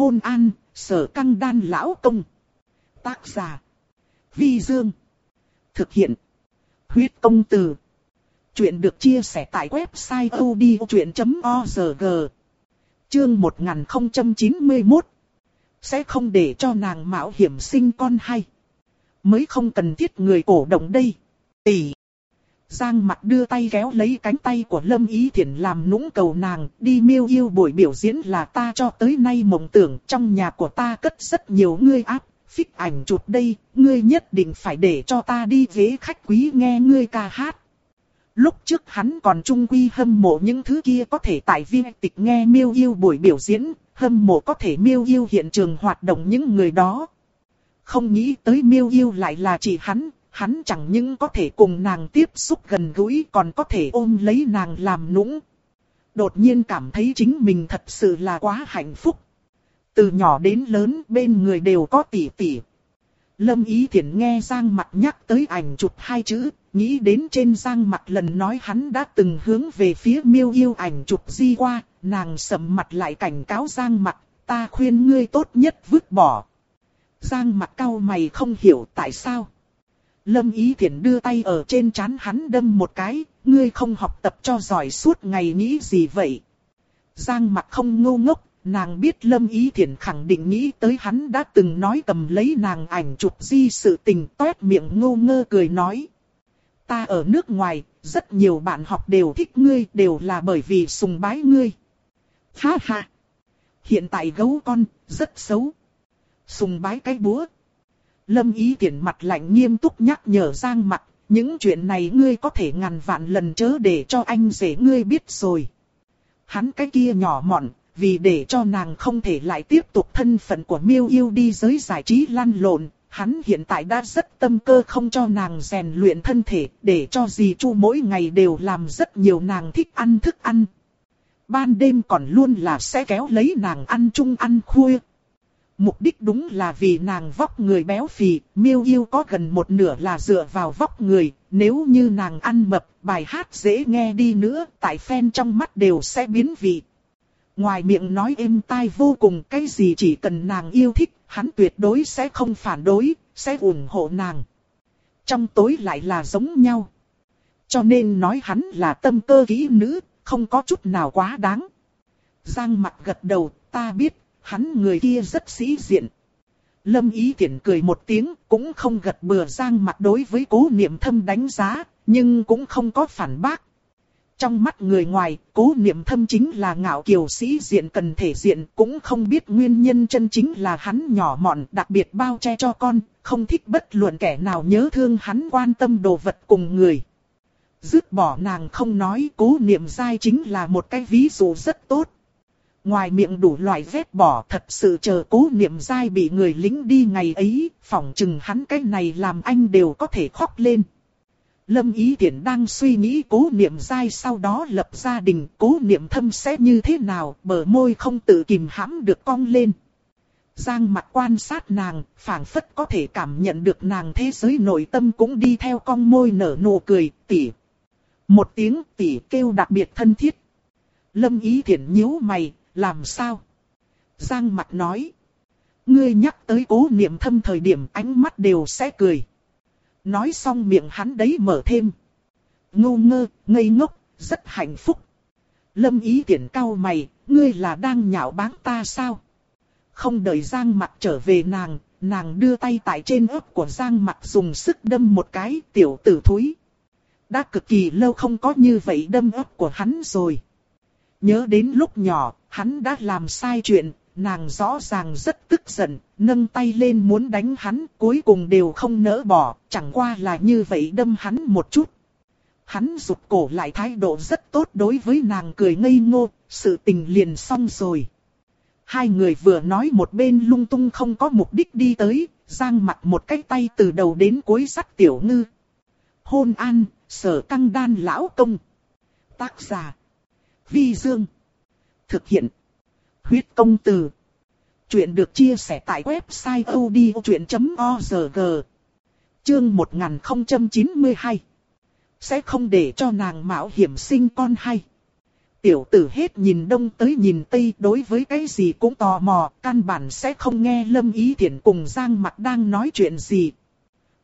Hôn an, sở căng đan lão công. Tác giả. Vi Dương. Thực hiện. Huyết công từ. Chuyện được chia sẻ tại website odchuyện.org. Chương 1091. Sẽ không để cho nàng mạo hiểm sinh con hay. Mới không cần thiết người cổ động đây. Tỷ. Giang mặt đưa tay kéo lấy cánh tay của Lâm Ý Thiển làm nũng cầu nàng, đi miêu yêu buổi biểu diễn là ta cho tới nay mộng tưởng trong nhà của ta cất rất nhiều ngươi áp, phích ảnh chụp đây, ngươi nhất định phải để cho ta đi ghế khách quý nghe ngươi ca hát. Lúc trước hắn còn trung quy hâm mộ những thứ kia có thể tại viên tịch nghe miêu yêu buổi biểu diễn, hâm mộ có thể miêu yêu hiện trường hoạt động những người đó. Không nghĩ tới miêu yêu lại là chỉ hắn, hắn chẳng những có thể cùng nàng tiếp xúc gần gũi còn có thể ôm lấy nàng làm nũng. Đột nhiên cảm thấy chính mình thật sự là quá hạnh phúc. Từ nhỏ đến lớn bên người đều có tỷ tỷ. Lâm Ý Thiển nghe Giang Mặt nhắc tới ảnh chụp hai chữ, nghĩ đến trên Giang Mặt lần nói hắn đã từng hướng về phía miêu yêu ảnh chụp di qua, nàng sầm mặt lại cảnh cáo Giang Mặt, ta khuyên ngươi tốt nhất vứt bỏ. Giang Mặt cau mày không hiểu tại sao. Lâm Ý Thiển đưa tay ở trên chán hắn đâm một cái, ngươi không học tập cho giỏi suốt ngày nghĩ gì vậy? Giang mặt không ngu ngốc, nàng biết Lâm Ý Thiển khẳng định nghĩ tới hắn đã từng nói cầm lấy nàng ảnh chụp di sự tình toét miệng ngô ngơ cười nói. Ta ở nước ngoài, rất nhiều bạn học đều thích ngươi, đều là bởi vì sùng bái ngươi. Ha ha! Hiện tại gấu con, rất xấu. Sùng bái cái búa. Lâm ý tiện mặt lạnh nghiêm túc nhắc nhở Giang mặt, những chuyện này ngươi có thể ngàn vạn lần chớ để cho anh rể ngươi biết rồi. Hắn cái kia nhỏ mọn, vì để cho nàng không thể lại tiếp tục thân phận của miêu yêu đi giới giải trí lăn lộn, hắn hiện tại đã rất tâm cơ không cho nàng rèn luyện thân thể, để cho dì chu mỗi ngày đều làm rất nhiều nàng thích ăn thức ăn. Ban đêm còn luôn là sẽ kéo lấy nàng ăn chung ăn khuya. Mục đích đúng là vì nàng vóc người béo phì, miêu yêu có gần một nửa là dựa vào vóc người, nếu như nàng ăn mập, bài hát dễ nghe đi nữa, tại fan trong mắt đều sẽ biến vị. Ngoài miệng nói êm tai vô cùng cái gì chỉ cần nàng yêu thích, hắn tuyệt đối sẽ không phản đối, sẽ ủng hộ nàng. Trong tối lại là giống nhau. Cho nên nói hắn là tâm cơ kỹ nữ, không có chút nào quá đáng. Giang mặt gật đầu, ta biết, hắn người kia rất sĩ diện. Lâm Ý Thiển cười một tiếng, cũng không gật bừa giang mặt đối với cố niệm thâm đánh giá, nhưng cũng không có phản bác. Trong mắt người ngoài, cố niệm thâm chính là ngạo kiều sĩ diện cần thể diện, cũng không biết nguyên nhân chân chính là hắn nhỏ mọn đặc biệt bao che cho con, không thích bất luận kẻ nào nhớ thương hắn quan tâm đồ vật cùng người. Dứt bỏ nàng không nói cố niệm dai chính là một cái ví dụ rất tốt. Ngoài miệng đủ loại vết bỏ thật sự chờ cố niệm dai bị người lính đi ngày ấy, phỏng chừng hắn cái này làm anh đều có thể khóc lên. Lâm Ý Tiễn đang suy nghĩ cố niệm dai sau đó lập gia đình, cố niệm thâm sẽ như thế nào, bờ môi không tự kìm hãm được cong lên. Giang mặt quan sát nàng, phảng phất có thể cảm nhận được nàng thế giới nội tâm cũng đi theo cong môi nở nụ cười, tỉ. Một tiếng tỉ kêu đặc biệt thân thiết. Lâm Ý Thiển nhíu mày, làm sao? Giang mặt nói. Ngươi nhắc tới cố niệm thâm thời điểm ánh mắt đều sẽ cười. Nói xong miệng hắn đấy mở thêm. Ngu ngơ, ngây ngốc, rất hạnh phúc. Lâm ý tiện cao mày, ngươi là đang nhạo báng ta sao? Không đợi Giang mặt trở về nàng, nàng đưa tay tại trên ớp của Giang mặt dùng sức đâm một cái tiểu tử thúi. Đã cực kỳ lâu không có như vậy đâm ớp của hắn rồi. Nhớ đến lúc nhỏ, hắn đã làm sai chuyện, nàng rõ ràng rất tức giận, nâng tay lên muốn đánh hắn, cuối cùng đều không nỡ bỏ, chẳng qua là như vậy đâm hắn một chút. Hắn rụt cổ lại thái độ rất tốt đối với nàng cười ngây ngô, sự tình liền xong rồi. Hai người vừa nói một bên lung tung không có mục đích đi tới, giang mặt một cái tay từ đầu đến cuối sắt tiểu ngư. Hôn an, sở căng đan lão công. Tác giả. Vi Dương. Thực hiện. Huyết công từ. Chuyện được chia sẻ tại website odchuyện.org. Chương 1092. Sẽ không để cho nàng mạo hiểm sinh con hay. Tiểu tử hết nhìn đông tới nhìn tây đối với cái gì cũng tò mò, căn bản sẽ không nghe Lâm Ý Thiển cùng Giang Mặc đang nói chuyện gì.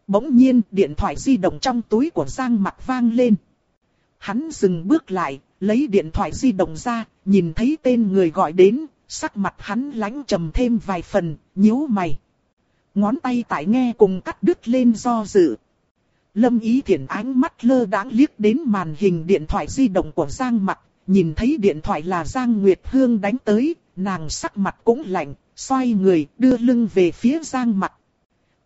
Bỗng nhiên điện thoại di động trong túi của Giang Mặc vang lên. Hắn dừng bước lại, lấy điện thoại di động ra, nhìn thấy tên người gọi đến, sắc mặt hắn lãnh trầm thêm vài phần, nhíu mày. Ngón tay tại nghe cùng cắt đứt lên do dự. Lâm Ý Thiển ánh mắt lơ đãng liếc đến màn hình điện thoại di động của Giang Mặc, nhìn thấy điện thoại là Giang Nguyệt Hương đánh tới, nàng sắc mặt cũng lạnh, xoay người đưa lưng về phía Giang Mặc.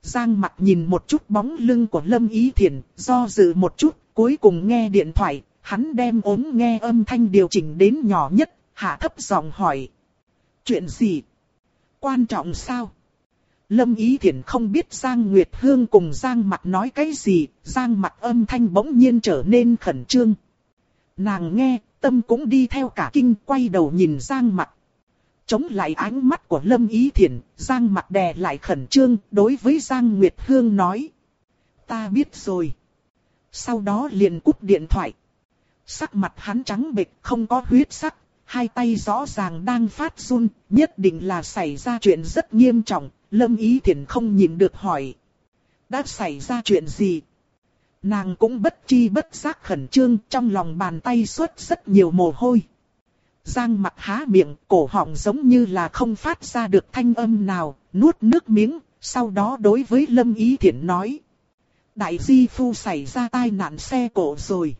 Giang Mặc nhìn một chút bóng lưng của Lâm Ý Thiển, do dự một chút, cuối cùng nghe điện thoại, hắn đem ống nghe âm thanh điều chỉnh đến nhỏ nhất, hạ thấp giọng hỏi. Chuyện gì? Quan trọng sao? Lâm Ý Thiển không biết Giang Nguyệt Hương cùng Giang mặt nói cái gì, Giang mặt âm thanh bỗng nhiên trở nên khẩn trương. Nàng nghe, tâm cũng đi theo cả kinh quay đầu nhìn Giang mặt, Chống lại ánh mắt của Lâm Ý Thiển, Giang mặt đè lại khẩn trương, đối với Giang Nguyệt Hương nói. Ta biết rồi. Sau đó liền cúp điện thoại. Sắc mặt hắn trắng bệch không có huyết sắc, hai tay rõ ràng đang phát run, nhất định là xảy ra chuyện rất nghiêm trọng, Lâm Ý Thiển không nhìn được hỏi. Đã xảy ra chuyện gì? Nàng cũng bất chi bất giác khẩn trương trong lòng bàn tay xuất rất nhiều mồ hôi. Giang mặt há miệng, cổ họng giống như là không phát ra được thanh âm nào, nuốt nước miếng, sau đó đối với Lâm Ý Thiển nói. Đại di phu xảy ra tai nạn xe cổ rồi.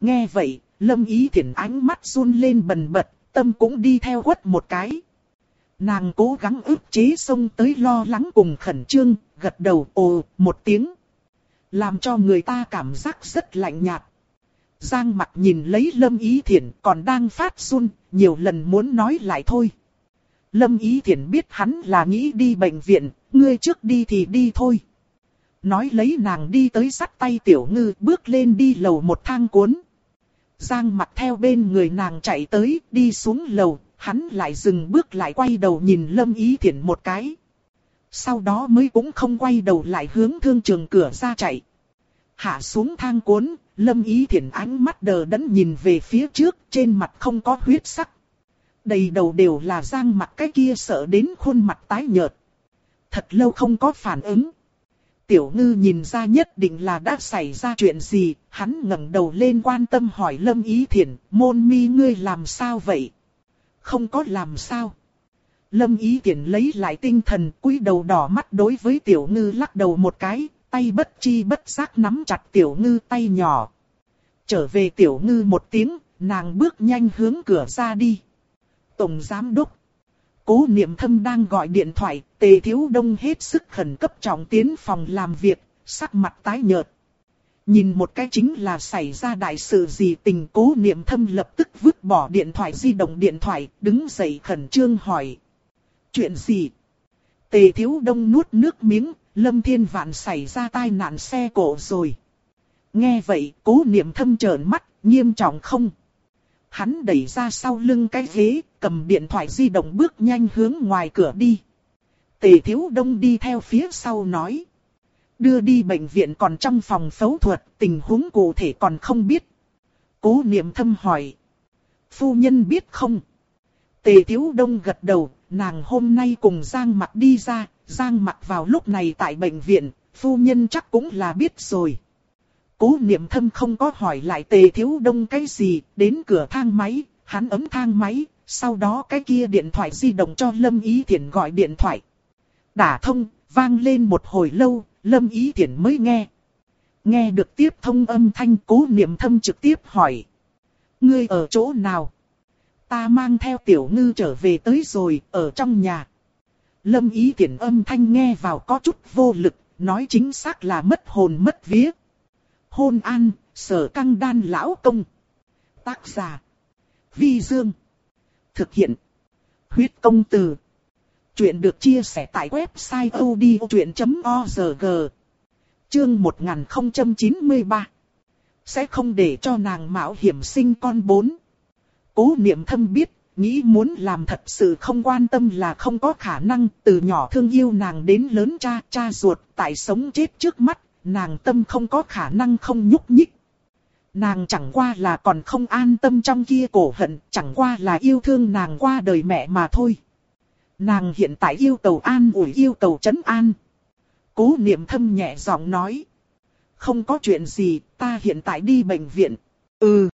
Nghe vậy, Lâm Ý Thiển ánh mắt run lên bần bật, tâm cũng đi theo quất một cái. Nàng cố gắng ức chế xông tới lo lắng cùng khẩn trương, gật đầu ồ một tiếng. Làm cho người ta cảm giác rất lạnh nhạt. Giang mặt nhìn lấy Lâm Ý Thiển còn đang phát run, nhiều lần muốn nói lại thôi. Lâm Ý Thiển biết hắn là nghĩ đi bệnh viện, ngươi trước đi thì đi thôi. Nói lấy nàng đi tới sắt tay tiểu ngư bước lên đi lầu một thang cuốn. Giang mặt theo bên người nàng chạy tới, đi xuống lầu, hắn lại dừng bước lại quay đầu nhìn Lâm Ý Thiển một cái. Sau đó mới cũng không quay đầu lại hướng thương trường cửa ra chạy. Hạ xuống thang cuốn, Lâm Ý Thiển ánh mắt đờ đẫn nhìn về phía trước, trên mặt không có huyết sắc. Đầy đầu đều là giang mặt cái kia sợ đến khuôn mặt tái nhợt. Thật lâu không có phản ứng. Tiểu ngư nhìn ra nhất định là đã xảy ra chuyện gì, hắn ngẩng đầu lên quan tâm hỏi Lâm Ý Thiển, môn mi ngươi làm sao vậy? Không có làm sao. Lâm Ý Thiển lấy lại tinh thần, cúi đầu đỏ mắt đối với tiểu ngư lắc đầu một cái, tay bất chi bất giác nắm chặt tiểu ngư tay nhỏ. Trở về tiểu ngư một tiếng, nàng bước nhanh hướng cửa ra đi. Tổng giám đốc. Cố niệm thâm đang gọi điện thoại, tề thiếu đông hết sức khẩn cấp trọng tiến phòng làm việc, sắc mặt tái nhợt. Nhìn một cái chính là xảy ra đại sự gì tình cố niệm thâm lập tức vứt bỏ điện thoại di động điện thoại, đứng dậy khẩn trương hỏi. Chuyện gì? Tề thiếu đông nuốt nước miếng, lâm thiên vạn xảy ra tai nạn xe cổ rồi. Nghe vậy, cố niệm thâm trợn mắt, nghiêm trọng không? Hắn đẩy ra sau lưng cái ghế, cầm điện thoại di động bước nhanh hướng ngoài cửa đi. Tề thiếu đông đi theo phía sau nói. Đưa đi bệnh viện còn trong phòng phẫu thuật, tình huống cụ thể còn không biết. Cố niệm thâm hỏi. Phu nhân biết không? Tề thiếu đông gật đầu, nàng hôm nay cùng Giang mặt đi ra, Giang mặt vào lúc này tại bệnh viện, phu nhân chắc cũng là biết rồi. Cố niệm thâm không có hỏi lại tề thiếu đông cái gì, đến cửa thang máy, hắn ấm thang máy, sau đó cái kia điện thoại di động cho Lâm Ý Thiển gọi điện thoại. Đả thông, vang lên một hồi lâu, Lâm Ý Thiển mới nghe. Nghe được tiếp thông âm thanh cố niệm thâm trực tiếp hỏi. Ngươi ở chỗ nào? Ta mang theo tiểu ngư trở về tới rồi, ở trong nhà. Lâm Ý Thiển âm thanh nghe vào có chút vô lực, nói chính xác là mất hồn mất vía. Hôn an, sở căng đan lão công. Tác giả. Vi Dương. Thực hiện. Huyết công từ. Chuyện được chia sẻ tại website odchuyện.org. Chương 1093. Sẽ không để cho nàng mạo hiểm sinh con bốn. Cố niệm thâm biết, nghĩ muốn làm thật sự không quan tâm là không có khả năng. Từ nhỏ thương yêu nàng đến lớn cha, cha ruột, tại sống chết trước mắt, nàng tâm không có khả năng không nhúc nhích. Nàng chẳng qua là còn không an tâm trong kia cổ hận, chẳng qua là yêu thương nàng qua đời mẹ mà thôi. Nàng hiện tại yêu cầu an ủi yêu cầu trấn an. Cố niệm thâm nhẹ giọng nói. Không có chuyện gì, ta hiện tại đi bệnh viện. Ừ.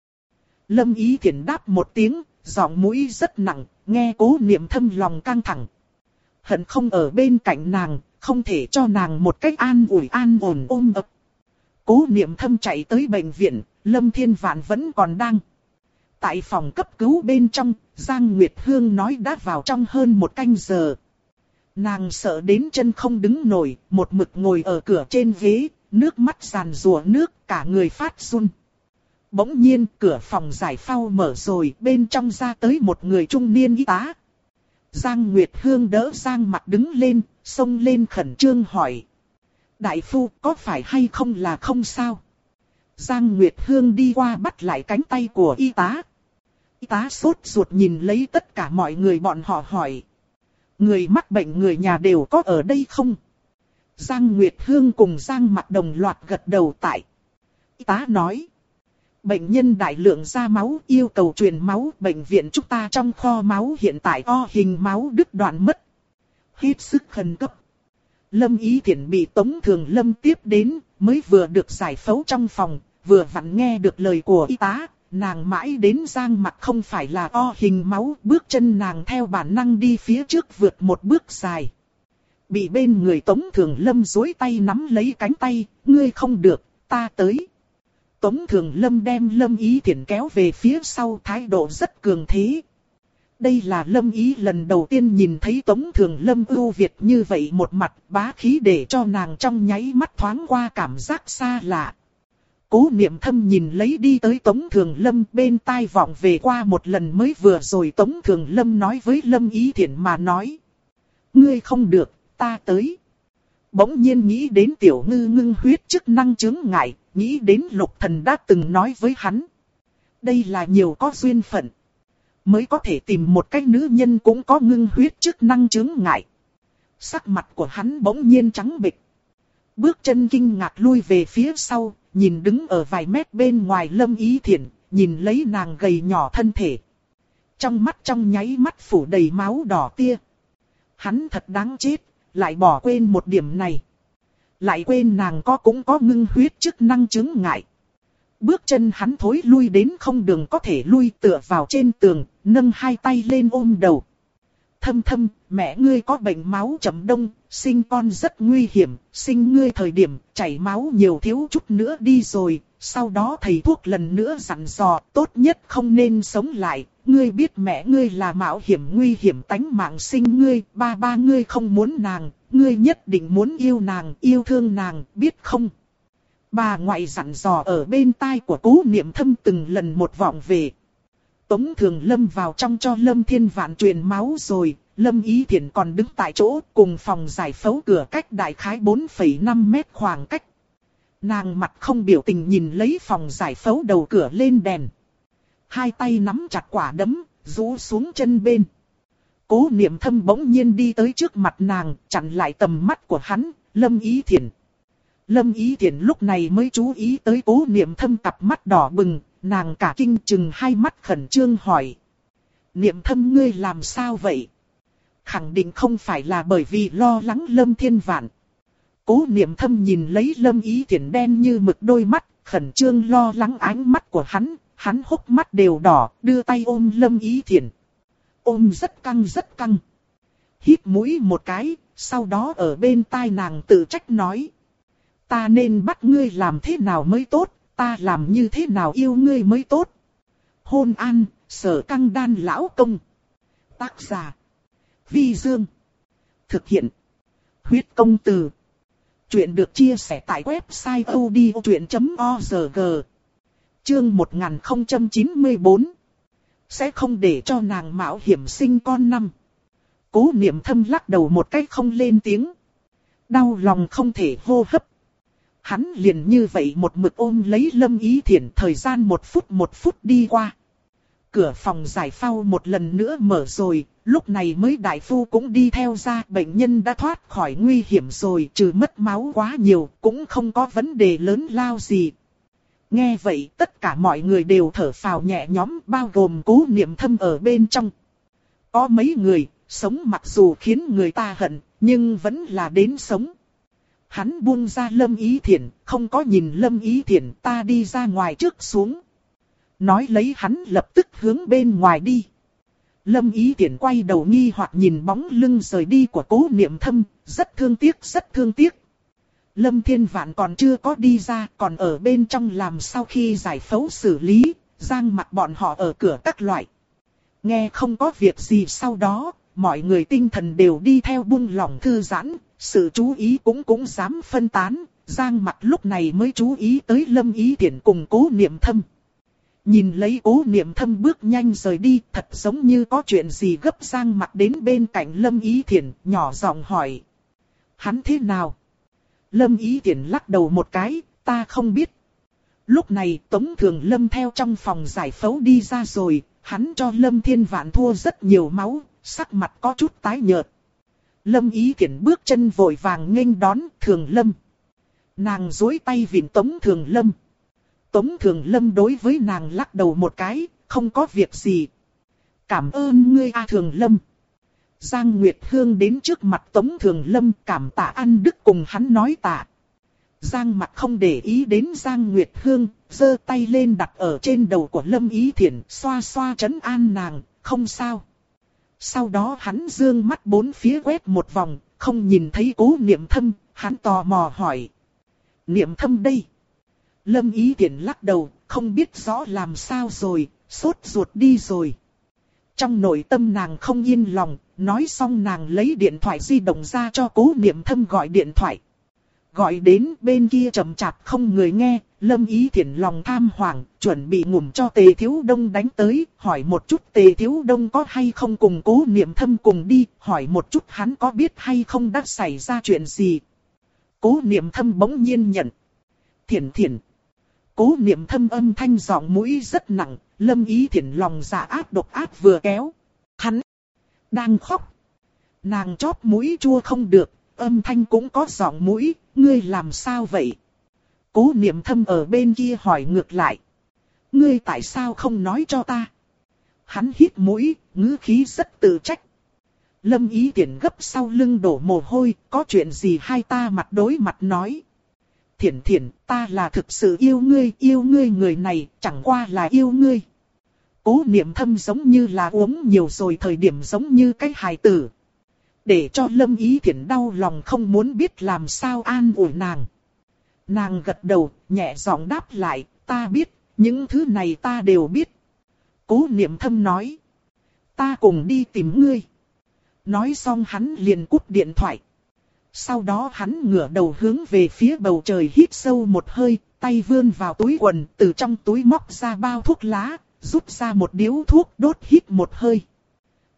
Lâm ý thiện đáp một tiếng, giọng mũi rất nặng, nghe cố niệm thâm lòng căng thẳng. Hận không ở bên cạnh nàng, không thể cho nàng một cách an ủi an ổn ôm ập. Cố niệm thâm chạy tới bệnh viện, Lâm Thiên Vạn vẫn còn đang. Tại phòng cấp cứu bên trong, Giang Nguyệt Hương nói đã vào trong hơn một canh giờ. Nàng sợ đến chân không đứng nổi, một mực ngồi ở cửa trên ghế, nước mắt giàn rùa nước, cả người phát run. Bỗng nhiên cửa phòng giải phao mở rồi, bên trong ra tới một người trung niên y tá. Giang Nguyệt Hương đỡ Giang mặt đứng lên, xông lên khẩn trương hỏi. Đại phu có phải hay không là không sao? Giang Nguyệt Hương đi qua bắt lại cánh tay của y tá. Y tá sốt ruột nhìn lấy tất cả mọi người bọn họ hỏi. Người mắc bệnh người nhà đều có ở đây không? Giang Nguyệt Hương cùng Giang mặt đồng loạt gật đầu tại. Y tá nói. Bệnh nhân đại lượng ra máu yêu cầu truyền máu bệnh viện chúng ta trong kho máu hiện tại o hình máu đứt đoạn mất. Hết sức khẩn cấp. Lâm Ý Thiển bị Tống Thường Lâm tiếp đến, mới vừa được giải phẫu trong phòng, vừa vặn nghe được lời của y tá, nàng mãi đến giang mặt không phải là o hình máu, bước chân nàng theo bản năng đi phía trước vượt một bước dài. Bị bên người Tống Thường Lâm dối tay nắm lấy cánh tay, ngươi không được, ta tới. Tống Thường Lâm đem Lâm Ý Thiển kéo về phía sau thái độ rất cường thế. Đây là Lâm Ý lần đầu tiên nhìn thấy Tống Thường Lâm ưu việt như vậy một mặt bá khí để cho nàng trong nháy mắt thoáng qua cảm giác xa lạ. Cố niệm thâm nhìn lấy đi tới Tống Thường Lâm bên tai vọng về qua một lần mới vừa rồi Tống Thường Lâm nói với Lâm Ý Thiển mà nói. Ngươi không được, ta tới. Bỗng nhiên nghĩ đến tiểu ngư ngưng huyết chức năng chứng ngại, nghĩ đến lục thần đã từng nói với hắn. Đây là nhiều có duyên phận. Mới có thể tìm một cái nữ nhân cũng có ngưng huyết chức năng chứng ngại. Sắc mặt của hắn bỗng nhiên trắng bệch. Bước chân kinh ngạc lui về phía sau, nhìn đứng ở vài mét bên ngoài lâm ý thiện, nhìn lấy nàng gầy nhỏ thân thể. Trong mắt trong nháy mắt phủ đầy máu đỏ tia. Hắn thật đáng chết, lại bỏ quên một điểm này. Lại quên nàng có cũng có ngưng huyết chức năng chứng ngại. Bước chân hắn thối lui đến không đường có thể lui tựa vào trên tường, nâng hai tay lên ôm đầu. Thâm thâm, mẹ ngươi có bệnh máu chậm đông, sinh con rất nguy hiểm, sinh ngươi thời điểm chảy máu nhiều thiếu chút nữa đi rồi, sau đó thầy thuốc lần nữa dặn dò, tốt nhất không nên sống lại, ngươi biết mẹ ngươi là mạo hiểm nguy hiểm tánh mạng sinh ngươi, ba ba ngươi không muốn nàng, ngươi nhất định muốn yêu nàng, yêu thương nàng, biết không? Bà ngoại dặn dò ở bên tai của cố niệm thâm từng lần một vọng về. Tống thường lâm vào trong cho lâm thiên vạn truyền máu rồi, lâm ý Thiển còn đứng tại chỗ cùng phòng giải phẫu cửa cách đại khái 4,5 mét khoảng cách. Nàng mặt không biểu tình nhìn lấy phòng giải phẫu đầu cửa lên đèn. Hai tay nắm chặt quả đấm, rũ xuống chân bên. Cố niệm thâm bỗng nhiên đi tới trước mặt nàng, chặn lại tầm mắt của hắn, lâm ý Thiển. Lâm ý Thiển lúc này mới chú ý tới cố niệm thâm cặp mắt đỏ bừng, nàng cả kinh chừng hai mắt khẩn trương hỏi. Niệm thâm ngươi làm sao vậy? Khẳng định không phải là bởi vì lo lắng lâm thiên vạn. Cố niệm thâm nhìn lấy lâm ý thiện đen như mực đôi mắt, khẩn trương lo lắng ánh mắt của hắn, hắn hốc mắt đều đỏ, đưa tay ôm lâm ý thiện. Ôm rất căng rất căng. Hít mũi một cái, sau đó ở bên tai nàng tự trách nói. Ta nên bắt ngươi làm thế nào mới tốt, ta làm như thế nào yêu ngươi mới tốt. Hôn an, sở căng đan lão công. Tác giả. Vi Dương. Thực hiện. Huyết công từ. Chuyện được chia sẻ tại website odchuyện.org. Chương 1094. Sẽ không để cho nàng mạo hiểm sinh con năm. Cố niệm thâm lắc đầu một cách không lên tiếng. Đau lòng không thể hô hấp. Hắn liền như vậy một mực ôm lấy lâm ý thiển thời gian một phút một phút đi qua. Cửa phòng giải phao một lần nữa mở rồi, lúc này mới đại phu cũng đi theo ra bệnh nhân đã thoát khỏi nguy hiểm rồi trừ mất máu quá nhiều cũng không có vấn đề lớn lao gì. Nghe vậy tất cả mọi người đều thở phào nhẹ nhõm bao gồm cố niệm thâm ở bên trong. Có mấy người, sống mặc dù khiến người ta hận, nhưng vẫn là đến sống. Hắn buông ra lâm ý thiền không có nhìn lâm ý thiền ta đi ra ngoài trước xuống. Nói lấy hắn lập tức hướng bên ngoài đi. Lâm ý thiền quay đầu nghi hoặc nhìn bóng lưng rời đi của cố niệm thâm, rất thương tiếc, rất thương tiếc. Lâm Thiên Vạn còn chưa có đi ra, còn ở bên trong làm sau khi giải phẫu xử lý, giang mặt bọn họ ở cửa các loại. Nghe không có việc gì sau đó, mọi người tinh thần đều đi theo buông lỏng thư giãn, sự chú ý cũng cũng dám phân tán, giang mặt lúc này mới chú ý tới lâm ý tiện cùng cố niệm thâm. Nhìn lấy cố niệm thâm bước nhanh rời đi, thật giống như có chuyện gì gấp giang mặt đến bên cạnh lâm ý thiện, nhỏ giọng hỏi. Hắn thế nào? Lâm ý tiện lắc đầu một cái, ta không biết. Lúc này Tống Thường Lâm theo trong phòng giải phẫu đi ra rồi, hắn cho Lâm Thiên Vạn thua rất nhiều máu, sắc mặt có chút tái nhợt. Lâm ý thiển bước chân vội vàng nghênh đón Thường Lâm. Nàng dối tay vịn Tống Thường Lâm. Tống Thường Lâm đối với nàng lắc đầu một cái, không có việc gì. Cảm ơn ngươi A Thường Lâm. Giang Nguyệt Hương đến trước mặt Tống Thường Lâm cảm tạ ăn đức cùng hắn nói tạ. Giang mặt không để ý đến Giang Nguyệt Hương, giơ tay lên đặt ở trên đầu của Lâm Ý Thiển, xoa xoa chấn an nàng, không sao. Sau đó hắn dương mắt bốn phía quét một vòng, không nhìn thấy cố niệm thâm, hắn tò mò hỏi. Niệm thâm đây. Lâm Ý tiện lắc đầu, không biết rõ làm sao rồi, sốt ruột đi rồi. Trong nội tâm nàng không yên lòng, nói xong nàng lấy điện thoại di động ra cho cố niệm thâm gọi điện thoại. Gọi đến bên kia trầm chạp không người nghe, lâm ý thiện lòng tham hoảng, chuẩn bị ngủm cho tề thiếu đông đánh tới, hỏi một chút tề thiếu đông có hay không cùng cố niệm thâm cùng đi, hỏi một chút hắn có biết hay không đã xảy ra chuyện gì. Cố niệm thâm bỗng nhiên nhận. Thiển thiển. Cố niệm thâm âm thanh giọng mũi rất nặng, lâm ý thiển lòng dạ ác độc ác vừa kéo. Hắn đang khóc. Nàng chóp mũi chua không được, âm thanh cũng có giọng mũi, ngươi làm sao vậy? Cố niệm thâm ở bên kia hỏi ngược lại. Ngươi tại sao không nói cho ta? Hắn hít mũi, ngữ khí rất tự trách. Lâm ý tiện gấp sau lưng đổ mồ hôi, có chuyện gì hai ta mặt đối mặt nói. Thiển thiển, ta là thực sự yêu ngươi, yêu ngươi người này, chẳng qua là yêu ngươi. Cố niệm thâm giống như là uống nhiều rồi thời điểm giống như cái hài tử. Để cho lâm ý Thiển đau lòng không muốn biết làm sao an ủi nàng. Nàng gật đầu, nhẹ giọng đáp lại, ta biết, những thứ này ta đều biết. Cố niệm thâm nói. Ta cùng đi tìm ngươi. Nói xong hắn liền cúp điện thoại. Sau đó hắn ngửa đầu hướng về phía bầu trời hít sâu một hơi, tay vươn vào túi quần, từ trong túi móc ra bao thuốc lá, rút ra một điếu thuốc đốt hít một hơi.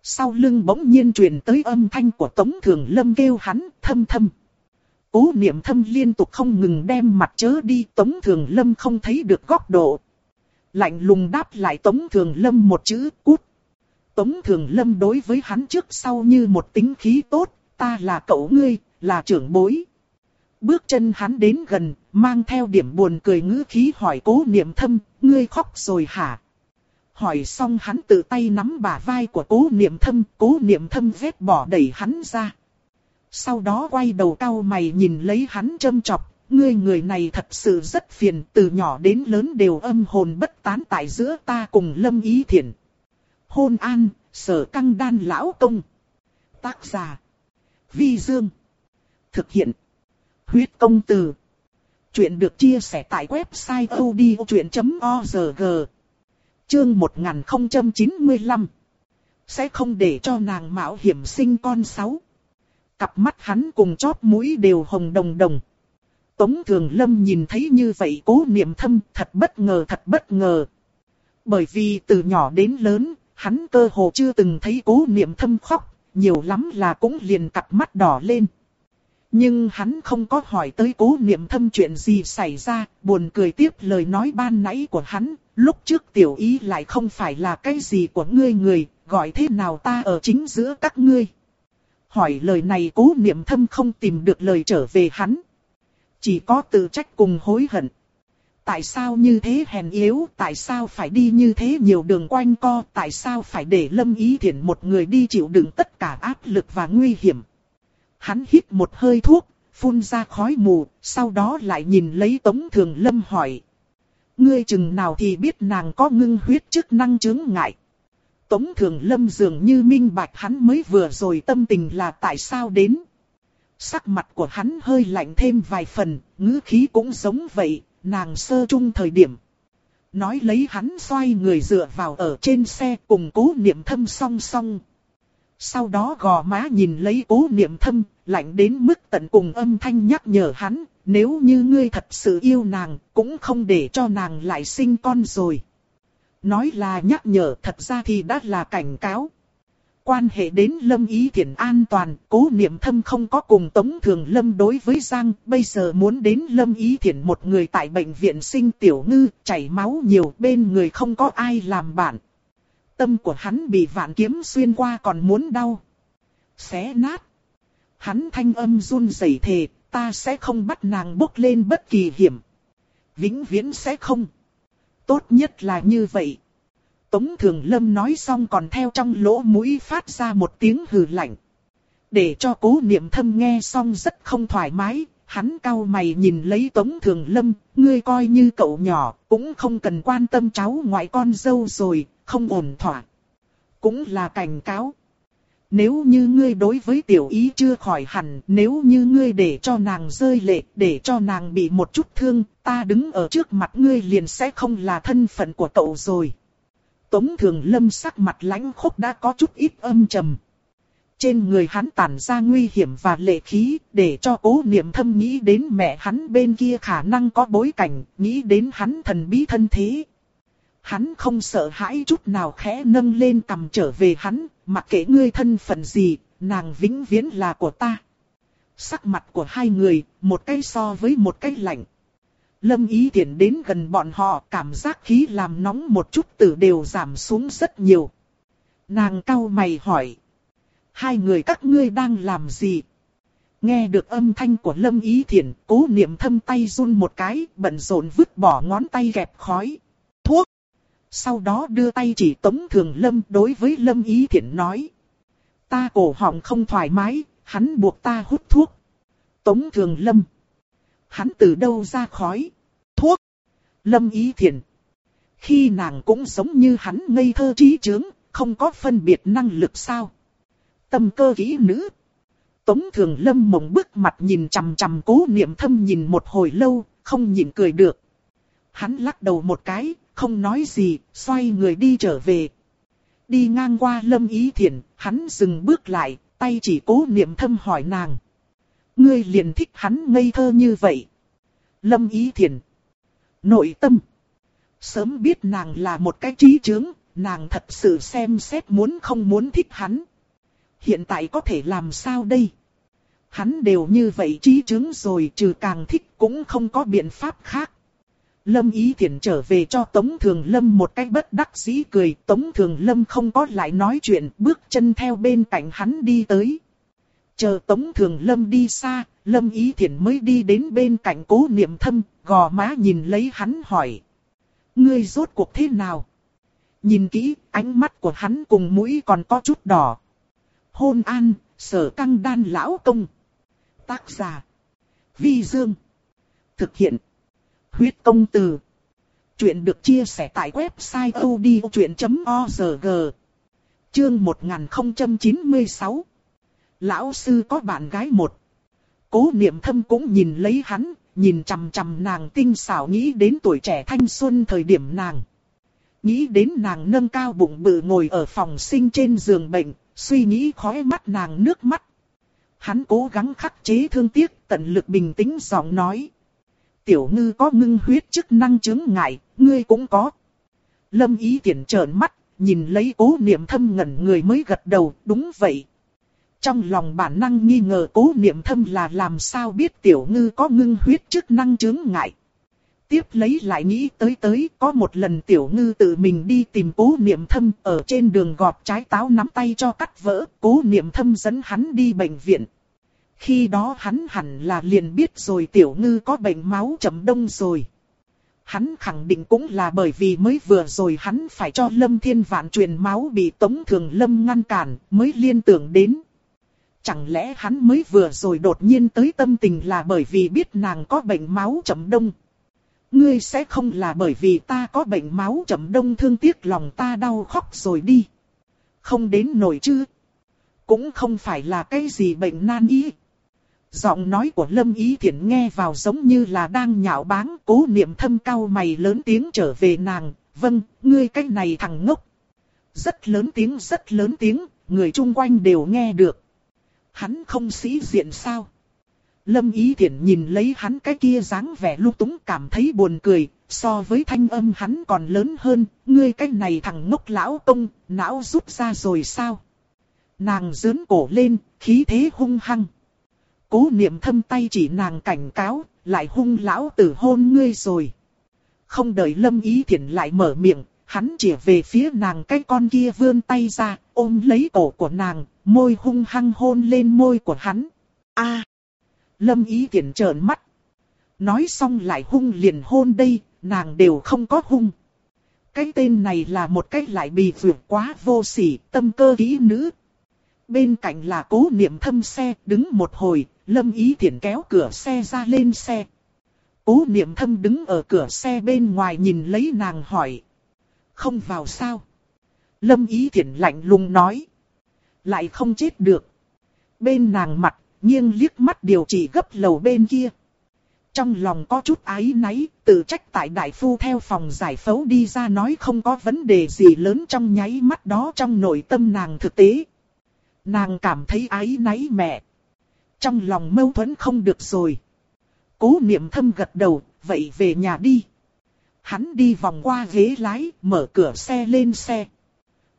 Sau lưng bỗng nhiên truyền tới âm thanh của Tống Thường Lâm kêu hắn thâm thâm. Cố niệm thâm liên tục không ngừng đem mặt chớ đi Tống Thường Lâm không thấy được góc độ. Lạnh lùng đáp lại Tống Thường Lâm một chữ cút. Tống Thường Lâm đối với hắn trước sau như một tính khí tốt, ta là cậu ngươi, là trưởng bối. Bước chân hắn đến gần, mang theo điểm buồn cười ngữ khí hỏi cố niệm thâm, ngươi khóc rồi hả? Hỏi xong hắn tự tay nắm bả vai của cố niệm thâm, cố niệm thâm vết bỏ đẩy hắn ra. Sau đó quay đầu cao mày nhìn lấy hắn châm chọc, ngươi người này thật sự rất phiền, từ nhỏ đến lớn đều âm hồn bất tán tại giữa ta cùng lâm ý thiện. Hôn an, sở căng đan lão công. Tác giả. Vi Dương. Thực hiện. Huyết công từ. Chuyện được chia sẻ tại website odchuyện.org. Chương 1095. Sẽ không để cho nàng mạo hiểm sinh con sáu. Cặp mắt hắn cùng chóp mũi đều hồng đồng đồng. Tống Thường Lâm nhìn thấy như vậy cố niệm thâm thật bất ngờ thật bất ngờ. Bởi vì từ nhỏ đến lớn, hắn cơ hồ chưa từng thấy cố niệm thâm khóc, nhiều lắm là cũng liền cặp mắt đỏ lên. Nhưng hắn không có hỏi tới cố niệm thâm chuyện gì xảy ra, buồn cười tiếp lời nói ban nãy của hắn, lúc trước tiểu ý lại không phải là cái gì của ngươi người, gọi thế nào ta ở chính giữa các ngươi. Hỏi lời này cố niệm thâm không tìm được lời trở về hắn. Chỉ có tự trách cùng hối hận. tại sao như thế hèn yếu, tại sao phải đi như thế nhiều đường quanh co, tại sao phải để Lâm Ý Thiển một người đi chịu đựng tất cả áp lực và nguy hiểm. Hắn hít một hơi thuốc, phun ra khói mù, sau đó lại nhìn lấy Tống Thường Lâm hỏi. Ngươi chừng nào thì biết nàng có ngưng huyết chức năng chứng ngại. Tống Thường Lâm dường như minh bạch hắn mới vừa rồi tâm tình là tại sao đến. Sắc mặt của hắn hơi lạnh thêm vài phần, ngữ khí cũng giống vậy, nàng sơ trung thời điểm. Nói lấy hắn xoay người dựa vào ở trên xe cùng cố niệm thâm song song. Sau đó gò má nhìn lấy cố niệm thâm, lạnh đến mức tận cùng âm thanh nhắc nhở hắn, nếu như ngươi thật sự yêu nàng, cũng không để cho nàng lại sinh con rồi. Nói là nhắc nhở thật ra thì đã là cảnh cáo. Quan hệ đến Lâm Ý Thiển an toàn, cố niệm thâm không có cùng Tống Thường Lâm đối với Giang, bây giờ muốn đến Lâm Ý Thiển một người tại bệnh viện sinh tiểu ngư, chảy máu nhiều bên người không có ai làm bạn. Tâm của hắn bị vạn kiếm xuyên qua còn muốn đau. Xé nát. Hắn thanh âm run rẩy thề, ta sẽ không bắt nàng bốc lên bất kỳ hiểm. Vĩnh viễn sẽ không. Tốt nhất là như vậy. Tống Thường Lâm nói xong còn theo trong lỗ mũi phát ra một tiếng hừ lạnh. Để cho cố niệm thâm nghe xong rất không thoải mái, hắn cau mày nhìn lấy Tống Thường Lâm, ngươi coi như cậu nhỏ, cũng không cần quan tâm cháu ngoại con dâu rồi, không ổn thỏa. Cũng là cảnh cáo. Nếu như ngươi đối với tiểu ý chưa khỏi hẳn, nếu như ngươi để cho nàng rơi lệ, để cho nàng bị một chút thương, ta đứng ở trước mặt ngươi liền sẽ không là thân phận của cậu rồi. Tống Thường Lâm sắc mặt lãnh khốc đã có chút ít âm trầm. Trên người hắn tản ra nguy hiểm và lệ khí, để cho cố niệm thâm nghĩ đến mẹ hắn bên kia khả năng có bối cảnh, nghĩ đến hắn thần bí thân thế. Hắn không sợ hãi chút nào khẽ nâng lên cầm trở về hắn, mặc kệ ngươi thân phận gì, nàng vĩnh viễn là của ta. Sắc mặt của hai người, một cái so với một cái lạnh. Lâm ý tiện đến gần bọn họ cảm giác khí làm nóng một chút tử đều giảm xuống rất nhiều. Nàng cau mày hỏi. Hai người các ngươi đang làm gì? Nghe được âm thanh của Lâm Ý Thiển, cố niệm thâm tay run một cái, bận rộn vứt bỏ ngón tay gẹp khói. Sau đó đưa tay chỉ Tống Thường Lâm đối với Lâm Ý Thiển nói. Ta cổ họng không thoải mái, hắn buộc ta hút thuốc. Tống Thường Lâm hắn từ đâu ra khói, thuốc, lâm ý Thiển. Khi nàng cũng giống như hắn ngây thơ trí trướng, không có phân biệt năng lực sao. Tâm cơ kỹ nữ. Tống thường lâm mộng bức mặt nhìn chằm chằm cố niệm thâm nhìn một hồi lâu, không nhìn cười được. Hắn lắc đầu một cái, không nói gì, xoay người đi trở về. Đi ngang qua lâm ý thiền, hắn dừng bước lại, tay chỉ cố niệm thâm hỏi nàng ngươi liền thích hắn ngây thơ như vậy. Lâm Ý Thiền. Nội tâm. Sớm biết nàng là một cái trí trướng, nàng thật sự xem xét muốn không muốn thích hắn. Hiện tại có thể làm sao đây? Hắn đều như vậy trí trướng rồi trừ càng thích cũng không có biện pháp khác. Lâm Ý Thiển trở về cho Tống Thường Lâm một cái bất đắc dĩ cười. Tống Thường Lâm không có lại nói chuyện bước chân theo bên cạnh hắn đi tới. Chờ Tống Thường Lâm đi xa, Lâm Ý Thiển mới đi đến bên cạnh cố niệm thâm, gò má nhìn lấy hắn hỏi. Ngươi rốt cuộc thế nào? Nhìn kỹ, ánh mắt của hắn cùng mũi còn có chút đỏ. Hôn an, sở căng đan lão công. Tác giả. Vi Dương. Thực hiện. Huyết công từ. Chuyện được chia sẻ tại website odchuyện.org. Chương 1096 lão sư có bạn gái một. Cố niệm thâm cũng nhìn lấy hắn, nhìn chằm chằm nàng tinh xảo nghĩ đến tuổi trẻ thanh xuân thời điểm nàng. Nghĩ đến nàng nâng cao bụng bự ngồi ở phòng sinh trên giường bệnh, suy nghĩ khói mắt nàng nước mắt. Hắn cố gắng khắc chế thương tiếc, tận lực bình tĩnh giọng nói. Tiểu ngư có ngưng huyết chức năng chứng ngại, ngươi cũng có. Lâm ý tiện trợn mắt, nhìn lấy cố niệm thâm ngẩn người mới gật đầu, đúng vậy, trong lòng bản năng nghi ngờ cố niệm thâm là làm sao biết tiểu ngư có ngưng huyết chức năng chứng ngại. Tiếp lấy lại nghĩ tới tới có một lần tiểu ngư tự mình đi tìm cố niệm thâm ở trên đường gọt trái táo nắm tay cho cắt vỡ, cố niệm thâm dẫn hắn đi bệnh viện. Khi đó hắn hẳn là liền biết rồi tiểu ngư có bệnh máu chậm đông rồi. hắn khẳng định cũng là bởi vì mới vừa rồi hắn phải cho Lâm Thiên Vạn truyền máu bị Tống Thường Lâm ngăn cản, mới liên tưởng đến. Chẳng lẽ hắn mới vừa rồi đột nhiên tới tâm tình là bởi vì biết nàng có bệnh máu chậm đông. Ngươi sẽ không là bởi vì ta có bệnh máu chậm đông thương tiếc lòng ta đau khóc rồi đi. Không đến nổi chứ. Cũng không phải là cái gì bệnh nan y. Giọng nói của Lâm Ý Thiển nghe vào giống như là đang nhạo báng, cố niệm thâm cao mày lớn tiếng trở về nàng, vâng, ngươi cái này thằng ngốc. Rất lớn tiếng, rất lớn tiếng, người chung quanh đều nghe được. Hắn không sĩ diện sao? Lâm Ý Thiển nhìn lấy hắn cái kia dáng vẻ lúc túng cảm thấy buồn cười, so với thanh âm hắn còn lớn hơn, ngươi cái này thằng ngốc lão công, não rút ra rồi sao? Nàng dướn cổ lên, khí thế hung hăng. Cố niệm thâm tay chỉ nàng cảnh cáo, lại hung lão tử hôn ngươi rồi. Không đợi lâm ý thiện lại mở miệng, hắn chỉ về phía nàng cái con kia vươn tay ra, ôm lấy cổ của nàng, môi hung hăng hôn lên môi của hắn. a Lâm ý thiện trợn mắt. Nói xong lại hung liền hôn đây, nàng đều không có hung. Cái tên này là một cách lại bị vượt quá vô sỉ, tâm cơ kỹ nữ. Bên cạnh là cố niệm thâm xe, đứng một hồi, Lâm Ý Thiển kéo cửa xe ra lên xe. Cố niệm thâm đứng ở cửa xe bên ngoài nhìn lấy nàng hỏi. Không vào sao? Lâm Ý Thiển lạnh lùng nói. Lại không chết được. Bên nàng mặt, nghiêng liếc mắt điều trị gấp lầu bên kia. Trong lòng có chút ái náy, tự trách tại đại phu theo phòng giải phẫu đi ra nói không có vấn đề gì lớn trong nháy mắt đó trong nội tâm nàng thực tế. Nàng cảm thấy ái náy mẹ. Trong lòng mâu thuẫn không được rồi. Cố niệm thâm gật đầu, vậy về nhà đi. Hắn đi vòng qua ghế lái, mở cửa xe lên xe.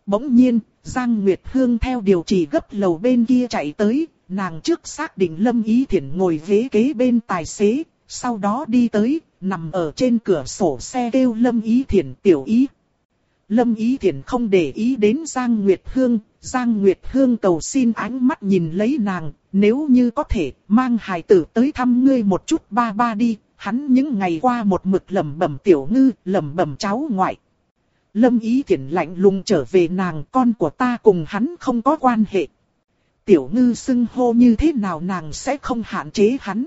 Bỗng nhiên, Giang Nguyệt Hương theo điều chỉ gấp lầu bên kia chạy tới, nàng trước xác định Lâm Ý Thiển ngồi ghế kế bên tài xế, sau đó đi tới, nằm ở trên cửa sổ xe kêu Lâm Ý Thiển tiểu ý. Lâm Ý Thiển không để ý đến Giang Nguyệt Hương, Giang Nguyệt Hương cầu xin ánh mắt nhìn lấy nàng, nếu như có thể, mang hài tử tới thăm ngươi một chút ba ba đi, hắn những ngày qua một mực lẩm bẩm tiểu ngư, lẩm bẩm cháu ngoại. Lâm Ý thiện lạnh lùng trở về nàng, con của ta cùng hắn không có quan hệ. Tiểu ngư xưng hô như thế nào nàng sẽ không hạn chế hắn.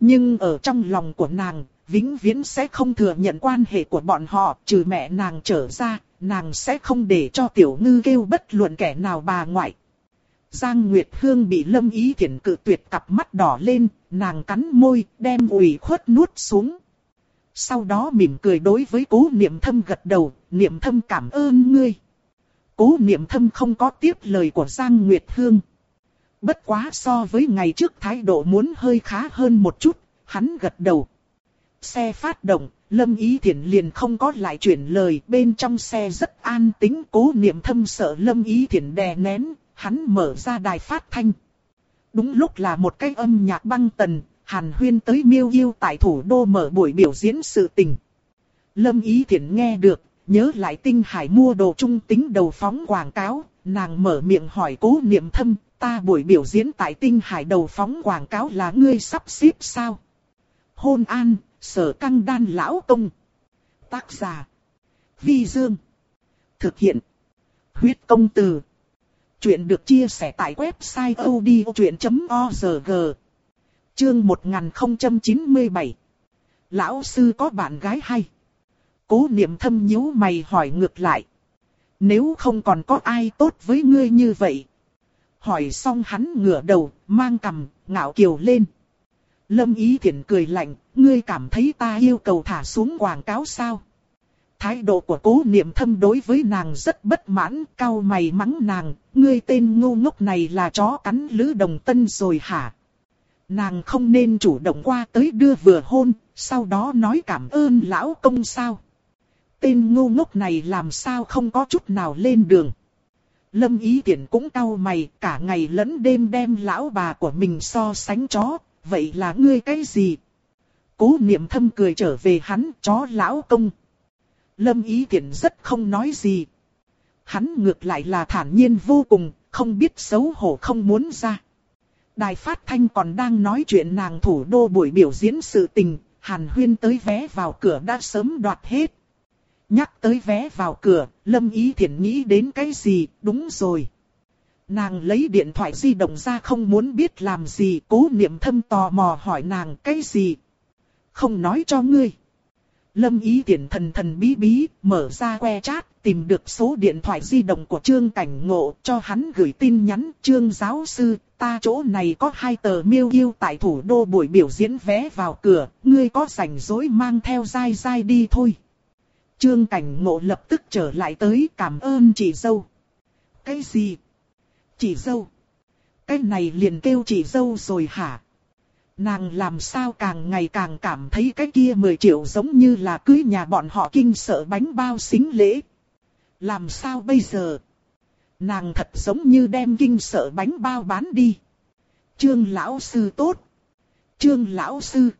Nhưng ở trong lòng của nàng, vĩnh viễn sẽ không thừa nhận quan hệ của bọn họ, trừ mẹ nàng trở ra, nàng sẽ không để cho tiểu ngư kêu bất luận kẻ nào bà ngoại. Giang Nguyệt Hương bị lâm ý Thiển cự tuyệt cặp mắt đỏ lên, nàng cắn môi, đem ủy khuất nuốt xuống. Sau đó mỉm cười đối với cố niệm thâm gật đầu, niệm thâm cảm ơn ngươi. Cố niệm thâm không có tiếp lời của Giang Nguyệt Hương. Bất quá so với ngày trước thái độ muốn hơi khá hơn một chút, hắn gật đầu. Xe phát động, Lâm Ý Thiển liền không có lại chuyển lời, bên trong xe rất an tĩnh cố niệm thâm sợ Lâm Ý Thiển đè nén, hắn mở ra đài phát thanh. Đúng lúc là một cái âm nhạc băng tần, Hàn Huyên tới miêu yêu tại thủ đô mở buổi biểu diễn sự tình. Lâm Ý Thiển nghe được, nhớ lại tinh hải mua đồ trung tính đầu phóng quảng cáo, nàng mở miệng hỏi cố niệm thâm, ta buổi biểu diễn tại tinh hải đầu phóng quảng cáo là ngươi sắp xếp sao? Hôn an, sở căng đan lão công. Tác giả. Vi Dương. Thực hiện. Huyết công từ. Chuyện được chia sẻ tại website odchuyện.org. Chương 1097. Lão sư có bạn gái hay? Cố niệm thâm nhíu mày hỏi ngược lại. Nếu không còn có ai tốt với ngươi như vậy. Hỏi xong hắn ngửa đầu, mang cầm, ngạo kiều lên. Lâm Ý thiện cười lạnh, ngươi cảm thấy ta yêu cầu thả xuống quảng cáo sao? Thái độ của cố niệm thâm đối với nàng rất bất mãn, cao mày mắng nàng, ngươi tên ngu ngốc này là chó cắn lữ đồng tân rồi hả? Nàng không nên chủ động qua tới đưa vừa hôn, sau đó nói cảm ơn lão công sao? Tên ngu ngốc này làm sao không có chút nào lên đường? Lâm ý tiện cũng cau mày, cả ngày lẫn đêm đem lão bà của mình so sánh chó, vậy là ngươi cái gì? Cố niệm thâm cười trở về hắn, chó lão công. Lâm ý Thiển rất không nói gì. Hắn ngược lại là thản nhiên vô cùng, không biết xấu hổ không muốn ra. Đài phát thanh còn đang nói chuyện nàng thủ đô buổi biểu diễn sự tình, Hàn Huyên tới vé vào cửa đã sớm đoạt hết. Nhắc tới vé vào cửa, Lâm Ý Thiển nghĩ đến cái gì, đúng rồi. Nàng lấy điện thoại di động ra không muốn biết làm gì, cố niệm thâm tò mò hỏi nàng cái gì. Không nói cho ngươi. Lâm ý tiện thần thần bí bí, mở ra que chat, tìm được số điện thoại di động của Trương Cảnh Ngộ, cho hắn gửi tin nhắn, Trương giáo sư, ta chỗ này có hai tờ miêu yêu tại thủ đô buổi biểu diễn vé vào cửa, ngươi có rảnh rỗi mang theo dai dai đi thôi. Trương Cảnh Ngộ lập tức trở lại tới cảm ơn chị dâu. Cái gì? Chị dâu? Cái này liền kêu chị dâu rồi hả? Nàng làm sao càng ngày càng cảm thấy cái kia 10 triệu giống như là cưới nhà bọn họ kinh sợ bánh bao xính lễ. Làm sao bây giờ? Nàng thật giống như đem kinh sợ bánh bao bán đi. Trương lão sư tốt. Trương lão sư.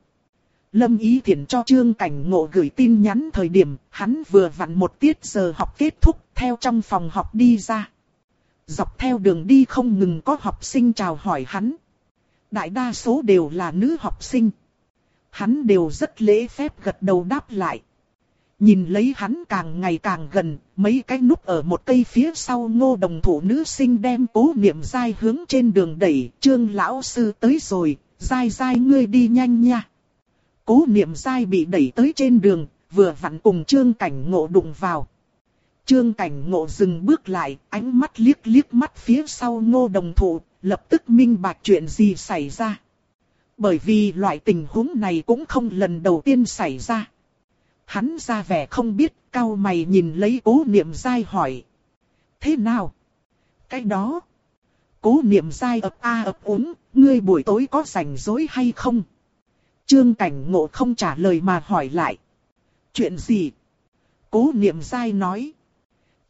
Lâm Ý Thiển cho Trương Cảnh Ngộ gửi tin nhắn thời điểm, hắn vừa vặn một tiết giờ học kết thúc, theo trong phòng học đi ra. Dọc theo đường đi không ngừng có học sinh chào hỏi hắn đại đa số đều là nữ học sinh. Hắn đều rất lễ phép gật đầu đáp lại. Nhìn lấy hắn càng ngày càng gần, mấy cái nút ở một cây phía sau ngô đồng thủ nữ sinh đem cố niệm dai hướng trên đường đẩy, trương lão sư tới rồi, dai dai ngươi đi nhanh nha. Cố niệm dai bị đẩy tới trên đường, vừa vặn cùng trương cảnh ngộ đụng vào. Trương cảnh ngộ dừng bước lại, ánh mắt liếc liếc mắt phía sau ngô đồng thủ, lập tức minh bạch chuyện gì xảy ra. Bởi vì loại tình huống này cũng không lần đầu tiên xảy ra. Hắn ra vẻ không biết, cao mày nhìn lấy cố niệm dai hỏi. Thế nào? Cái đó. Cố niệm dai ập a ập úng, ngươi buổi tối có rảnh rỗi hay không? Trương cảnh ngộ không trả lời mà hỏi lại. Chuyện gì? Cố niệm dai nói.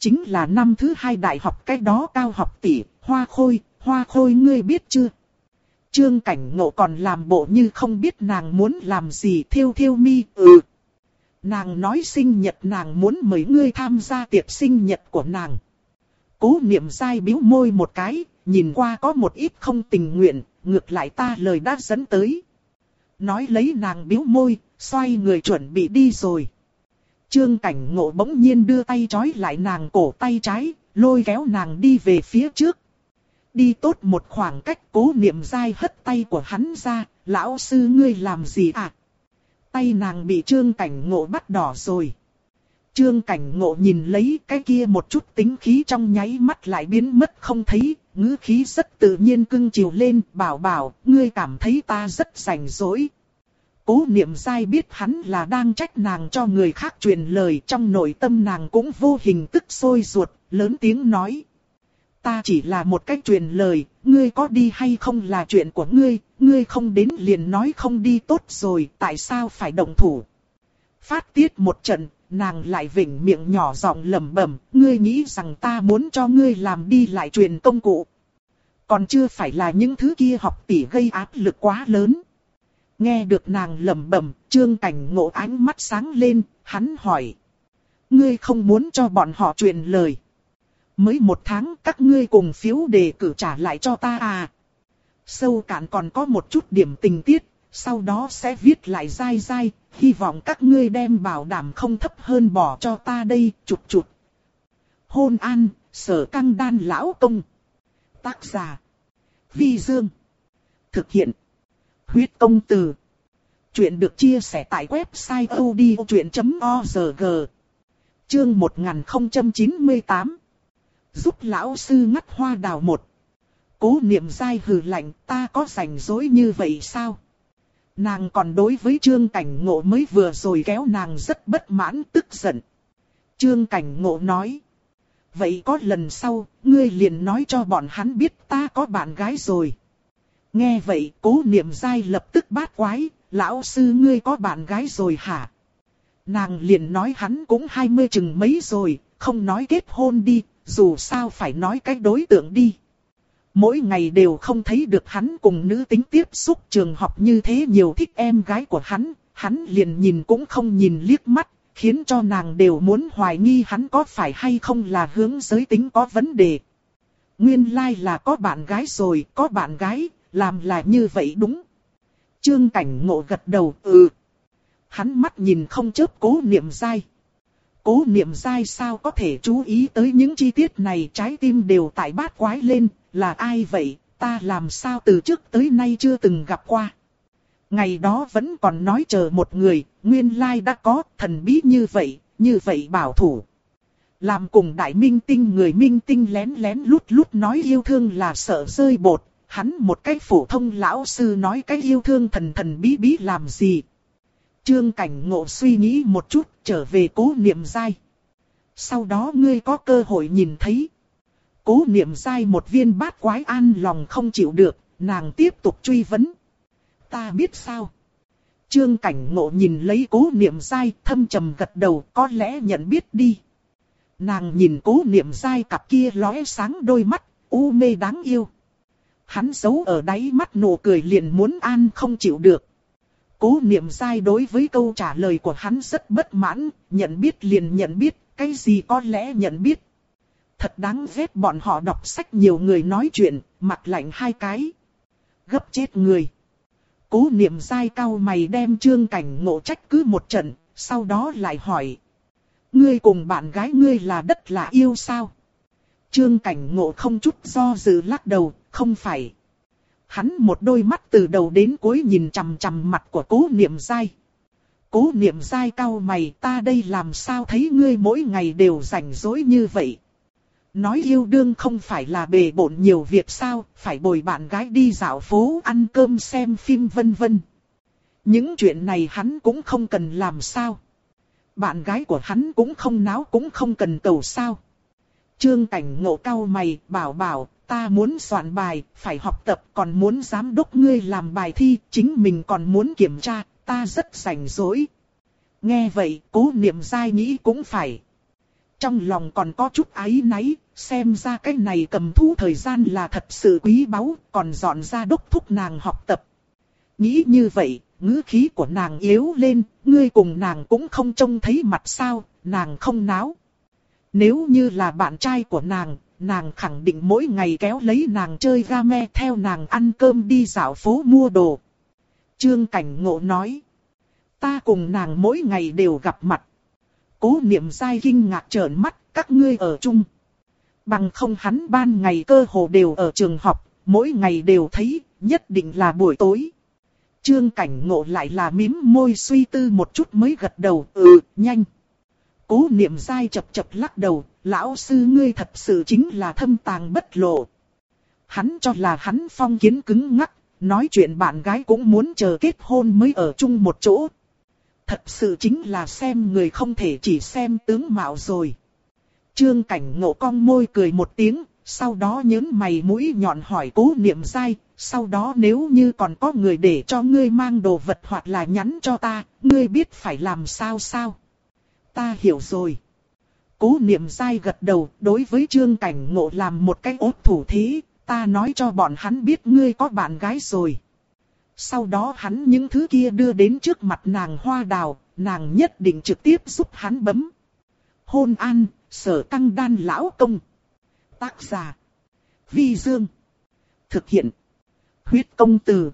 Chính là năm thứ hai đại học cái đó cao học tỷ, hoa khôi, hoa khôi ngươi biết chưa? Trương cảnh ngộ còn làm bộ như không biết nàng muốn làm gì thiêu thiêu mi, ừ. Nàng nói sinh nhật nàng muốn mời ngươi tham gia tiệc sinh nhật của nàng. Cố niệm dai biếu môi một cái, nhìn qua có một ít không tình nguyện, ngược lại ta lời đã dẫn tới. Nói lấy nàng biếu môi, xoay người chuẩn bị đi rồi. Trương cảnh ngộ bỗng nhiên đưa tay trói lại nàng cổ tay trái, lôi kéo nàng đi về phía trước, Đi tốt một khoảng cách cố niệm dai hất tay của hắn ra, lão sư ngươi làm gì à? Tay nàng bị trương cảnh ngộ bắt đỏ rồi. Trương cảnh ngộ nhìn lấy cái kia một chút tính khí trong nháy mắt lại biến mất không thấy, ngữ khí rất tự nhiên cưng chiều lên, bảo bảo, ngươi cảm thấy ta rất rảnh rỗi. Cố niệm dai biết hắn là đang trách nàng cho người khác truyền lời trong nội tâm nàng cũng vô hình tức sôi ruột, lớn tiếng nói ta chỉ là một cách truyền lời, ngươi có đi hay không là chuyện của ngươi, ngươi không đến liền nói không đi tốt rồi, tại sao phải động thủ. Phát tiết một trận, nàng lại vỉnh miệng nhỏ giọng lẩm bẩm, ngươi nghĩ rằng ta muốn cho ngươi làm đi lại truyền công cụ. Còn chưa phải là những thứ kia học tỷ gây áp lực quá lớn. Nghe được nàng lẩm bẩm, trương cảnh ngộ ánh mắt sáng lên, hắn hỏi. Ngươi không muốn cho bọn họ truyền lời. Mới một tháng các ngươi cùng phiếu đề cử trả lại cho ta à. Sâu cạn còn có một chút điểm tình tiết, sau đó sẽ viết lại dai dai, hy vọng các ngươi đem bảo đảm không thấp hơn bỏ cho ta đây, chụt chụt. Hôn an, sở căng đan lão công. Tác giả. Vi Dương. Thực hiện. Huyết công từ. Chuyện được chia sẻ tại website odchuyện.org. Chương 1098 giúp lão sư ngắt hoa đào một. Cố niệm dai hừ lạnh ta có rảnh rỗi như vậy sao? Nàng còn đối với trương cảnh ngộ mới vừa rồi kéo nàng rất bất mãn tức giận. Trương cảnh ngộ nói. Vậy có lần sau, ngươi liền nói cho bọn hắn biết ta có bạn gái rồi. Nghe vậy, cố niệm dai lập tức bát quái, lão sư ngươi có bạn gái rồi hả? Nàng liền nói hắn cũng hai mươi chừng mấy rồi, không nói kết hôn đi, dù sao phải nói cách đối tượng đi. Mỗi ngày đều không thấy được hắn cùng nữ tính tiếp xúc trường học như thế nhiều thích em gái của hắn, hắn liền nhìn cũng không nhìn liếc mắt, khiến cho nàng đều muốn hoài nghi hắn có phải hay không là hướng giới tính có vấn đề. Nguyên lai like là có bạn gái rồi, có bạn gái, làm là như vậy đúng. Trương Cảnh Ngộ gật đầu, ừ. hắn mắt nhìn không chớp cố niệm dai. Cố niệm dai sao có thể chú ý tới những chi tiết này trái tim đều tại bát quái lên, là ai vậy, ta làm sao từ trước tới nay chưa từng gặp qua. Ngày đó vẫn còn nói chờ một người, nguyên lai đã có, thần bí như vậy, như vậy bảo thủ. Làm cùng đại minh tinh người minh tinh lén lén lút lút nói yêu thương là sợ rơi bột, hắn một cái phổ thông lão sư nói cái yêu thương thần thần bí bí làm gì. Trương cảnh ngộ suy nghĩ một chút, trở về cố niệm dai. Sau đó ngươi có cơ hội nhìn thấy. Cố niệm dai một viên bát quái an lòng không chịu được, nàng tiếp tục truy vấn. Ta biết sao? Trương cảnh ngộ nhìn lấy cố niệm dai thâm trầm gật đầu có lẽ nhận biết đi. Nàng nhìn cố niệm dai cặp kia lóe sáng đôi mắt, u mê đáng yêu. Hắn giấu ở đáy mắt nụ cười liền muốn an không chịu được. Cố niệm sai đối với câu trả lời của hắn rất bất mãn, nhận biết liền nhận biết, cái gì có lẽ nhận biết. Thật đáng ghét bọn họ đọc sách nhiều người nói chuyện, mặt lạnh hai cái. Gấp chết người. Cố niệm sai cao mày đem trương cảnh ngộ trách cứ một trận, sau đó lại hỏi. Ngươi cùng bạn gái ngươi là đất là yêu sao? Trương cảnh ngộ không chút do dự lắc đầu, không phải. Hắn một đôi mắt từ đầu đến cuối nhìn chằm chằm mặt của cố niệm dai. Cố niệm dai cao mày ta đây làm sao thấy ngươi mỗi ngày đều rảnh rỗi như vậy. Nói yêu đương không phải là bề bộn nhiều việc sao, phải bồi bạn gái đi dạo phố ăn cơm xem phim vân vân. Những chuyện này hắn cũng không cần làm sao. Bạn gái của hắn cũng không náo cũng không cần cầu sao. Trương cảnh ngộ cao mày, bảo bảo, ta muốn soạn bài, phải học tập, còn muốn giám đốc ngươi làm bài thi, chính mình còn muốn kiểm tra, ta rất rảnh rỗi. Nghe vậy, cố niệm dai nghĩ cũng phải. Trong lòng còn có chút áy náy, xem ra cái này cầm thú thời gian là thật sự quý báu, còn dọn ra đốc thúc nàng học tập. Nghĩ như vậy, ngữ khí của nàng yếu lên, ngươi cùng nàng cũng không trông thấy mặt sao, nàng không náo. Nếu như là bạn trai của nàng, nàng khẳng định mỗi ngày kéo lấy nàng chơi game theo nàng ăn cơm đi dạo phố mua đồ. Trương Cảnh Ngộ nói, ta cùng nàng mỗi ngày đều gặp mặt. Cố niệm dai kinh ngạc trợn mắt, các ngươi ở chung. Bằng không hắn ban ngày cơ hồ đều ở trường học, mỗi ngày đều thấy, nhất định là buổi tối. Trương cảnh ngộ lại là mím môi suy tư một chút mới gật đầu, ừ, nhanh. Cố niệm dai chập chập lắc đầu, lão sư ngươi thật sự chính là thâm tàng bất lộ. Hắn cho là hắn phong kiến cứng ngắc, nói chuyện bạn gái cũng muốn chờ kết hôn mới ở chung một chỗ. Thật sự chính là xem người không thể chỉ xem tướng mạo rồi. Trương cảnh ngộ cong môi cười một tiếng, sau đó nhớn mày mũi nhọn hỏi cố niệm dai, sau đó nếu như còn có người để cho ngươi mang đồ vật hoặc là nhắn cho ta, ngươi biết phải làm sao sao. Ta hiểu rồi. Cố niệm dai gật đầu, đối với trương cảnh ngộ làm một cái ốt thủ thí. ta nói cho bọn hắn biết ngươi có bạn gái rồi. Sau đó hắn những thứ kia đưa đến trước mặt nàng hoa đào, nàng nhất định trực tiếp giúp hắn bấm. Hôn an, sở căng đan lão công. Tác giả. Vi Dương. Thực hiện. Huyết công từ.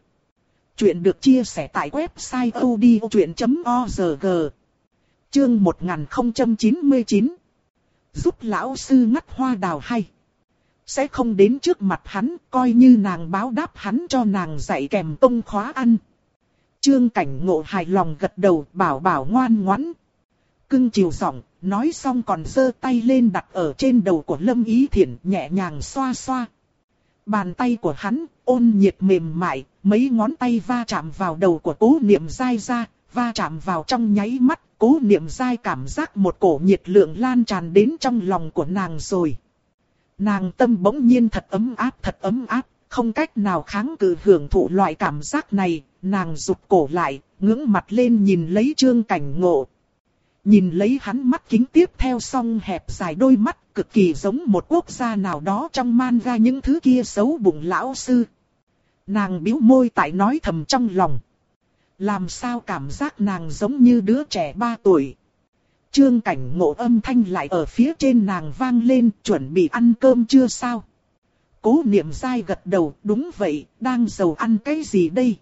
Chuyện được chia sẻ tại website odchuyện.org. Chương 1099. Giúp lão sư ngắt hoa đào hay. Sẽ không đến trước mặt hắn, coi như nàng báo đáp hắn cho nàng dạy kèm công khóa ăn. Trương cảnh ngộ hài lòng gật đầu, bảo bảo ngoan ngoãn. Cưng chiều giọng, nói xong còn giơ tay lên đặt ở trên đầu của Lâm Ý Thiển nhẹ nhàng xoa xoa. Bàn tay của hắn ôn nhiệt mềm mại, mấy ngón tay va chạm vào đầu của cố niệm dai ra, va chạm vào trong nháy mắt, cố niệm dai cảm giác một cổ nhiệt lượng lan tràn đến trong lòng của nàng rồi. Nàng tâm bỗng nhiên thật ấm áp thật ấm áp, không cách nào kháng cự hưởng thụ loại cảm giác này, nàng rụt cổ lại, ngưỡng mặt lên nhìn lấy trương cảnh ngộ. Nhìn lấy hắn mắt kính tiếp theo song hẹp dài đôi mắt cực kỳ giống một quốc gia nào đó trong man ra những thứ kia xấu bụng lão sư. Nàng bĩu môi tại nói thầm trong lòng. Làm sao cảm giác nàng giống như đứa trẻ 3 tuổi. Trương cảnh ngộ âm thanh lại ở phía trên nàng vang lên chuẩn bị ăn cơm chưa sao. Cố niệm dai gật đầu đúng vậy đang giàu ăn cái gì đây.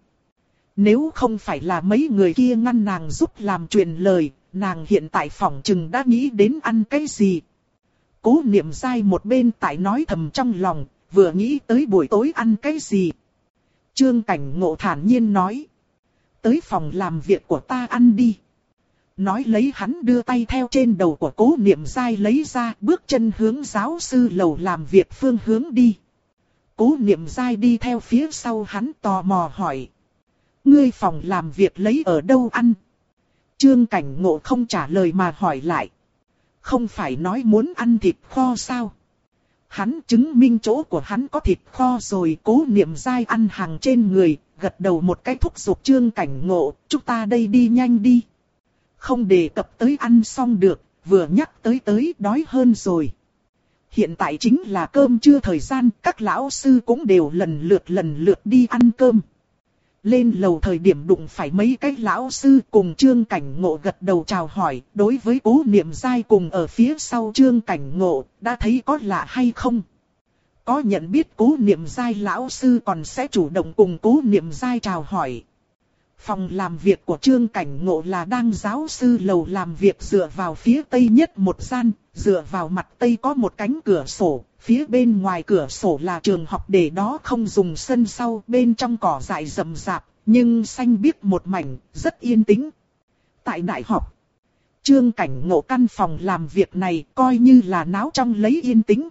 Nếu không phải là mấy người kia ngăn nàng giúp làm truyền lời, nàng hiện tại phòng chừng đã nghĩ đến ăn cái gì. Cố niệm dai một bên tại nói thầm trong lòng, vừa nghĩ tới buổi tối ăn cái gì. Trương cảnh ngộ thản nhiên nói. Tới phòng làm việc của ta ăn đi. Nói lấy hắn đưa tay theo trên đầu của cố niệm dai lấy ra bước chân hướng giáo sư lầu làm việc phương hướng đi. Cố niệm dai đi theo phía sau hắn tò mò hỏi. Ngươi phòng làm việc lấy ở đâu ăn? Trương cảnh ngộ không trả lời mà hỏi lại. Không phải nói muốn ăn thịt kho sao? Hắn chứng minh chỗ của hắn có thịt kho rồi cố niệm dai ăn hàng trên người, gật đầu một cái thúc giục trương cảnh ngộ, chúng ta đây đi nhanh đi. Không đề cập tới ăn xong được, vừa nhắc tới tới đói hơn rồi. Hiện tại chính là cơm trưa thời gian, các lão sư cũng đều lần lượt lần lượt đi ăn cơm. Lên lầu thời điểm đụng phải mấy cái lão sư cùng trương cảnh ngộ gật đầu chào hỏi, đối với cố niệm dai cùng ở phía sau trương cảnh ngộ, đã thấy có lạ hay không? Có nhận biết cố niệm dai lão sư còn sẽ chủ động cùng cố niệm dai chào hỏi. Phòng làm việc của Trương Cảnh Ngộ là đang giáo sư lầu làm việc dựa vào phía tây nhất một gian, dựa vào mặt tây có một cánh cửa sổ, phía bên ngoài cửa sổ là trường học để đó không dùng sân sau, bên trong cỏ dại rậm rạp, nhưng xanh biếc một mảnh, rất yên tĩnh. Tại đại học, Trương Cảnh Ngộ căn phòng làm việc này coi như là náo trong lấy yên tĩnh,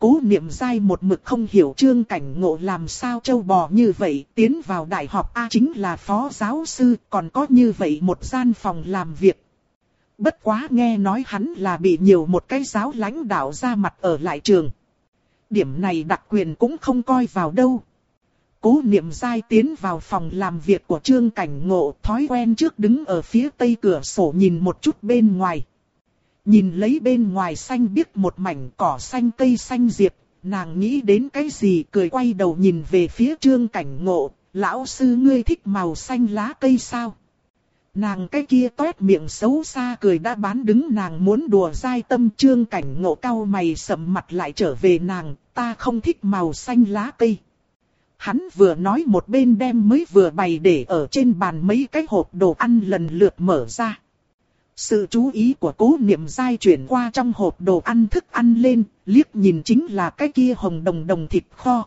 Cố niệm dai một mực không hiểu trương cảnh ngộ làm sao châu bò như vậy, tiến vào đại học A chính là phó giáo sư, còn có như vậy một gian phòng làm việc. Bất quá nghe nói hắn là bị nhiều một cái giáo lãnh đạo ra mặt ở lại trường. Điểm này đặc quyền cũng không coi vào đâu. Cố niệm dai tiến vào phòng làm việc của trương cảnh ngộ thói quen trước đứng ở phía tây cửa sổ nhìn một chút bên ngoài. Nhìn lấy bên ngoài xanh biếc một mảnh cỏ xanh cây xanh diệp, nàng nghĩ đến cái gì cười quay đầu nhìn về phía trương cảnh ngộ, lão sư ngươi thích màu xanh lá cây sao? Nàng cái kia toét miệng xấu xa cười đã bán đứng nàng muốn đùa dai tâm trương cảnh ngộ cao mày sầm mặt lại trở về nàng, ta không thích màu xanh lá cây. Hắn vừa nói một bên đem mới vừa bày để ở trên bàn mấy cái hộp đồ ăn lần lượt mở ra. Sự chú ý của cố niệm dai chuyển qua trong hộp đồ ăn thức ăn lên, liếc nhìn chính là cái kia hồng đồng đồng thịt kho.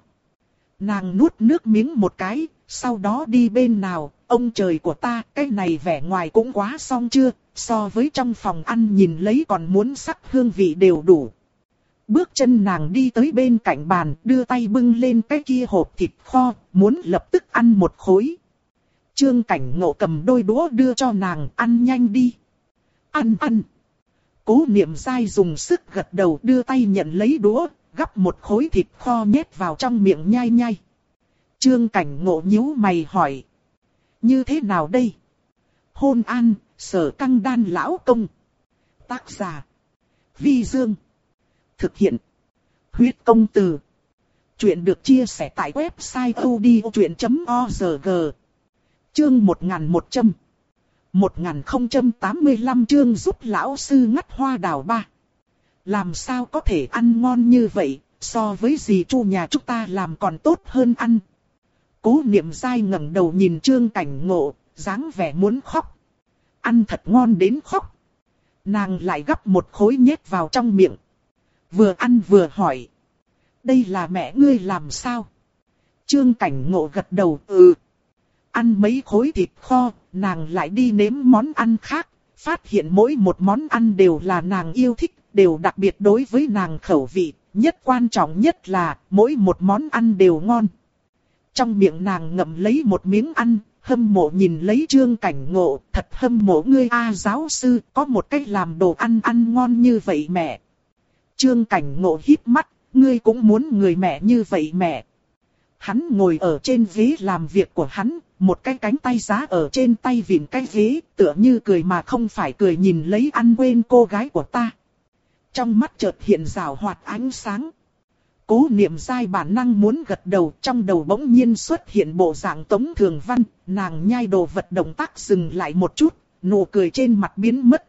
Nàng nuốt nước miếng một cái, sau đó đi bên nào, ông trời của ta, cái này vẻ ngoài cũng quá xong chưa, so với trong phòng ăn nhìn lấy còn muốn sắc hương vị đều đủ. Bước chân nàng đi tới bên cạnh bàn, đưa tay bưng lên cái kia hộp thịt kho, muốn lập tức ăn một khối. Trương cảnh ngộ cầm đôi đũa đưa cho nàng, ăn nhanh đi ăn ăn. Cố niệm dai dùng sức gật đầu đưa tay nhận lấy đũa, gắp một khối thịt kho nhét vào trong miệng nhai nhai. Trương cảnh ngộ nhíu mày hỏi. Như thế nào đây? Hôn an, sở căng đan lão công. Tác giả. Vi Dương. Thực hiện. Huyết công từ. Chuyện được chia sẻ tại website odchuyện.org. Chương 1100. 1085 chương giúp lão sư ngắt hoa đào ba. Làm sao có thể ăn ngon như vậy, so với gì chu nhà chúng ta làm còn tốt hơn ăn. Cố niệm dai ngẩng đầu nhìn trương cảnh ngộ, dáng vẻ muốn khóc. Ăn thật ngon đến khóc. Nàng lại gấp một khối nhét vào trong miệng. Vừa ăn vừa hỏi. Đây là mẹ ngươi làm sao? Trương cảnh ngộ gật đầu ừ. Ăn mấy khối thịt kho, nàng lại đi nếm món ăn khác, phát hiện mỗi một món ăn đều là nàng yêu thích, đều đặc biệt đối với nàng khẩu vị, nhất quan trọng nhất là mỗi một món ăn đều ngon. Trong miệng nàng ngậm lấy một miếng ăn, hâm mộ nhìn lấy trương cảnh ngộ, thật hâm mộ ngươi A giáo sư, có một cách làm đồ ăn ăn ngon như vậy mẹ. Trương cảnh ngộ hít mắt, ngươi cũng muốn người mẹ như vậy mẹ. Hắn ngồi ở trên ghế làm việc của hắn, một cái cánh tay giá ở trên tay vịn cái ghế, tựa như cười mà không phải cười nhìn lấy ăn quên cô gái của ta. Trong mắt chợt hiện rào hoạt ánh sáng. Cố niệm dai bản năng muốn gật đầu trong đầu bỗng nhiên xuất hiện bộ dạng tống thường văn, nàng nhai đồ vật động tác dừng lại một chút, nụ cười trên mặt biến mất.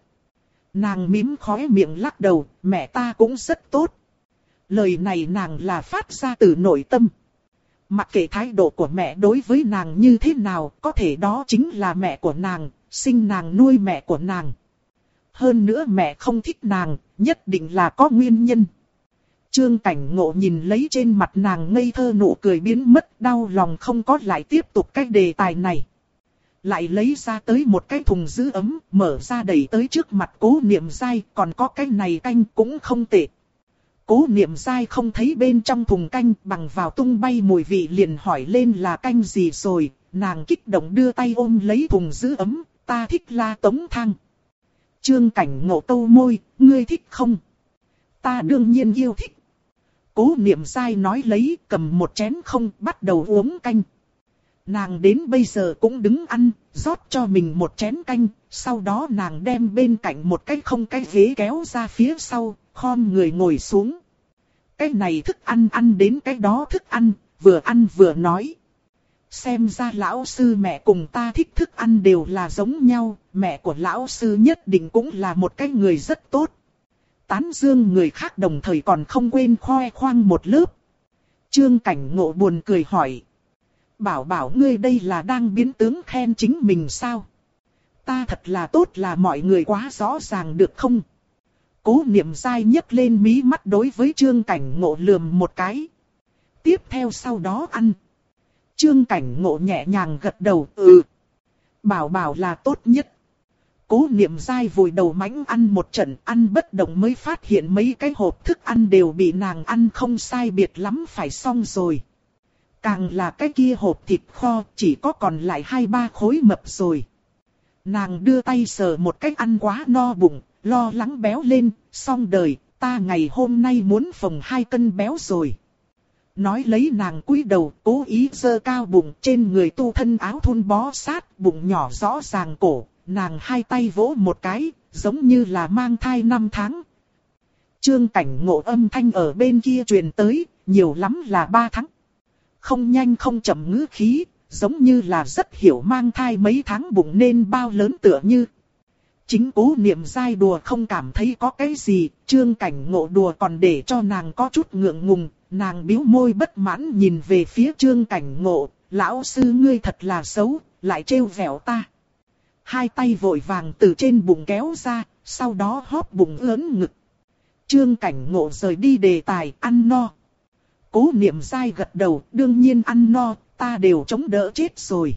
Nàng mím khóe miệng lắc đầu, mẹ ta cũng rất tốt. Lời này nàng là phát ra từ nội tâm. Mặc kệ thái độ của mẹ đối với nàng như thế nào, có thể đó chính là mẹ của nàng, sinh nàng nuôi mẹ của nàng. Hơn nữa mẹ không thích nàng, nhất định là có nguyên nhân. Trương cảnh ngộ nhìn lấy trên mặt nàng ngây thơ nụ cười biến mất đau lòng không có lại tiếp tục cái đề tài này. Lại lấy ra tới một cái thùng giữ ấm, mở ra đẩy tới trước mặt cố niệm dai, còn có cái này canh cũng không tệ. Cố niệm dai không thấy bên trong thùng canh bằng vào tung bay mùi vị liền hỏi lên là canh gì rồi, nàng kích động đưa tay ôm lấy thùng giữ ấm, ta thích la tống thang. Trương cảnh ngộ câu môi, ngươi thích không? Ta đương nhiên yêu thích. Cố niệm dai nói lấy cầm một chén không bắt đầu uống canh. Nàng đến bây giờ cũng đứng ăn, rót cho mình một chén canh, sau đó nàng đem bên cạnh một cái không cái ghế kéo ra phía sau, khom người ngồi xuống. Cái này thức ăn ăn đến cái đó thức ăn, vừa ăn vừa nói. Xem ra lão sư mẹ cùng ta thích thức ăn đều là giống nhau, mẹ của lão sư nhất định cũng là một cái người rất tốt. Tán dương người khác đồng thời còn không quên khoe khoang một lớp. Trương cảnh ngộ buồn cười hỏi. Bảo bảo ngươi đây là đang biến tướng khen chính mình sao? Ta thật là tốt là mọi người quá rõ ràng được không? Cố niệm dai nhấc lên mí mắt đối với trương cảnh ngộ lườm một cái. Tiếp theo sau đó ăn. Trương cảnh ngộ nhẹ nhàng gật đầu ừ. Bảo bảo là tốt nhất. Cố niệm dai vùi đầu mánh ăn một trận ăn bất động mới phát hiện mấy cái hộp thức ăn đều bị nàng ăn không sai biệt lắm phải xong rồi. Càng là cái kia hộp thịt kho chỉ có còn lại hai ba khối mập rồi. Nàng đưa tay sờ một cách ăn quá no bụng, lo lắng béo lên, xong đời, ta ngày hôm nay muốn phồng hai cân béo rồi. Nói lấy nàng cúi đầu, cố ý dơ cao bụng trên người tu thân áo thun bó sát, bụng nhỏ rõ ràng cổ, nàng hai tay vỗ một cái, giống như là mang thai năm tháng. Trương cảnh ngộ âm thanh ở bên kia truyền tới, nhiều lắm là ba tháng. Không nhanh không chậm ngữ khí, giống như là rất hiểu mang thai mấy tháng bụng nên bao lớn tựa như. Chính cố niệm dai đùa không cảm thấy có cái gì, trương cảnh ngộ đùa còn để cho nàng có chút ngượng ngùng, nàng biếu môi bất mãn nhìn về phía trương cảnh ngộ, lão sư ngươi thật là xấu, lại trêu vẻo ta. Hai tay vội vàng từ trên bụng kéo ra, sau đó hóp bụng lớn ngực. Trương cảnh ngộ rời đi đề tài ăn no. Cố niệm dai gật đầu, đương nhiên ăn no, ta đều chống đỡ chết rồi.